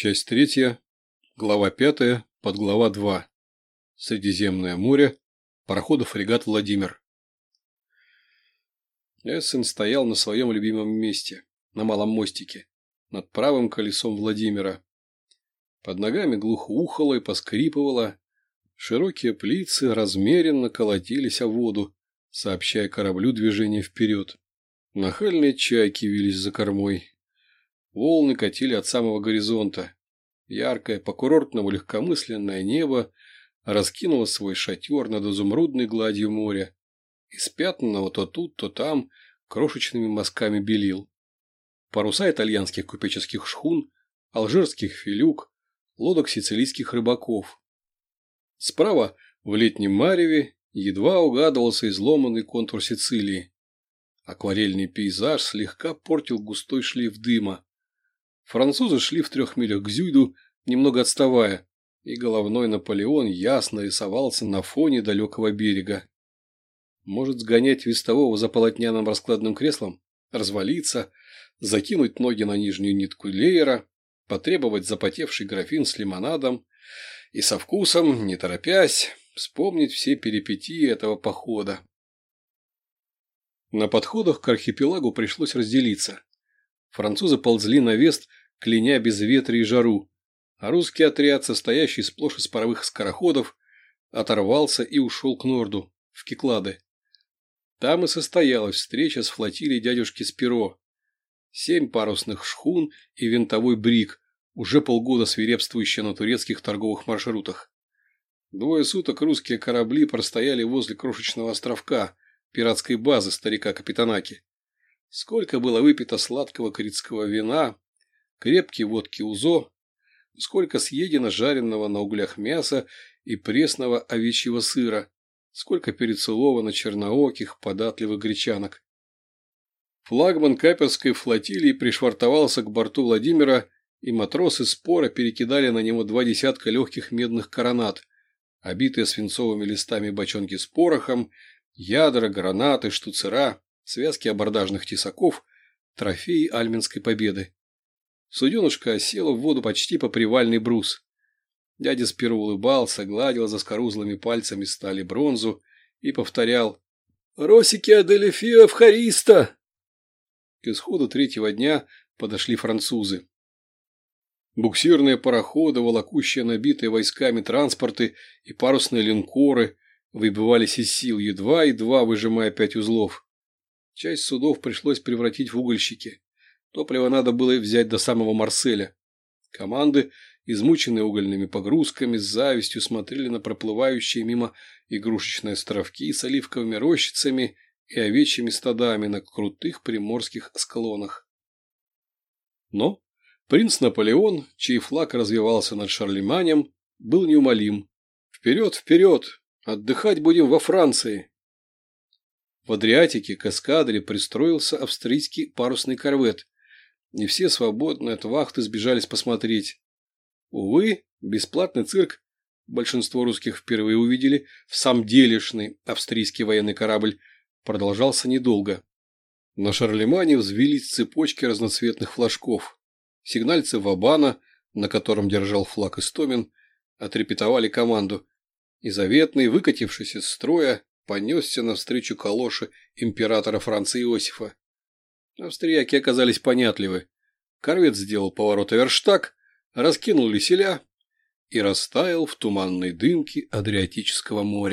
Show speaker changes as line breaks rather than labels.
Часть третья, глава пятая, подглава два. Средиземное море, пароходов фрегат «Владимир». Эссен стоял на своем любимом месте, на малом мостике, над правым колесом Владимира. Под ногами глухо ухало и поскрипывало, широкие плицы размеренно колотились о воду, сообщая кораблю движение вперед. Нахальные чайки вились за кормой, Волны катили от самого горизонта. Яркое, по-курортному легкомысленное небо раскинуло свой шатер над изумрудной гладью моря, испятнанного то тут, то там крошечными мазками белил. Паруса итальянских купеческих шхун, алжирских филюк, лодок сицилийских рыбаков. Справа, в летнем мареве, едва угадывался изломанный контур Сицилии. Акварельный пейзаж слегка портил густой шлейф дыма, Французы шли в трех милях к Зюйду, немного отставая, и головной Наполеон ясно рисовался на фоне далекого берега. Может сгонять вестового за полотняным раскладным креслом, развалиться, закинуть ноги на нижнюю нитку леера, потребовать запотевший графин с лимонадом и со вкусом, не торопясь, вспомнить все перипетии этого похода. На подходах к архипелагу пришлось разделиться. Французы ползли на вест, кляня безветрие и жару, а русский отряд, состоящий сплошь из паровых скороходов, оторвался и ушел к Норду, в Киклады. Там и состоялась встреча с флотилией дядюшки Спиро. Семь парусных шхун и винтовой брик, уже полгода свирепствующие на турецких торговых маршрутах. Двое суток русские корабли простояли возле крошечного островка, пиратской базы старика Капитанаки. Сколько было выпито сладкого критского вина, крепкие водки УЗО, сколько съедено жареного на углях мяса и пресного овечьего сыра, сколько перецеловано чернооких податливых гречанок. Флагман Каперской флотилии пришвартовался к борту Владимира, и матросы спора перекидали на него два десятка легких медных коронат, обитые свинцовыми листами бочонки с порохом, ядра, гранаты, штуцера, связки абордажных тесаков, трофеи Альминской победы. Суденушка осела в воду почти по привальный брус. Дядя Спиро улыбался, гладил за скорузлыми пальцами стали бронзу и повторял «Росики Аделефио в Хариста!» К исходу третьего дня подошли французы. Буксирные пароходы, волокущие набитые войсками транспорты и парусные линкоры выбивались из сил, едва-едва выжимая пять узлов. Часть судов пришлось превратить в угольщики. Топливо надо было взять до самого Марселя. Команды, измученные угольными погрузками, с завистью смотрели на проплывающие мимо игрушечные островки с оливковыми рощицами и овечьими стадами на крутых приморских склонах. Но принц Наполеон, чей флаг развивался над Шарлеманем, был неумолим. «Вперед, вперед! Отдыхать будем во Франции!» В Адриатике к эскадре пристроился австрийский парусный корвет, и все свободные от вахты сбежались посмотреть. Увы, бесплатный цирк большинство русских впервые увидели в самом делешный австрийский военный корабль, продолжался недолго. На Шарлемане взвились цепочки разноцветных флажков. Сигнальцы Вабана, на котором держал флаг Истомин, отрепетовали команду, и заветный, выкатившись из строя, понесся навстречу калоши императора Франца Иосифа. Австрияки оказались понятливы. Корвет сделал поворот верштаг, раскинул веселя и растаял в туманной дымке Адриатического моря.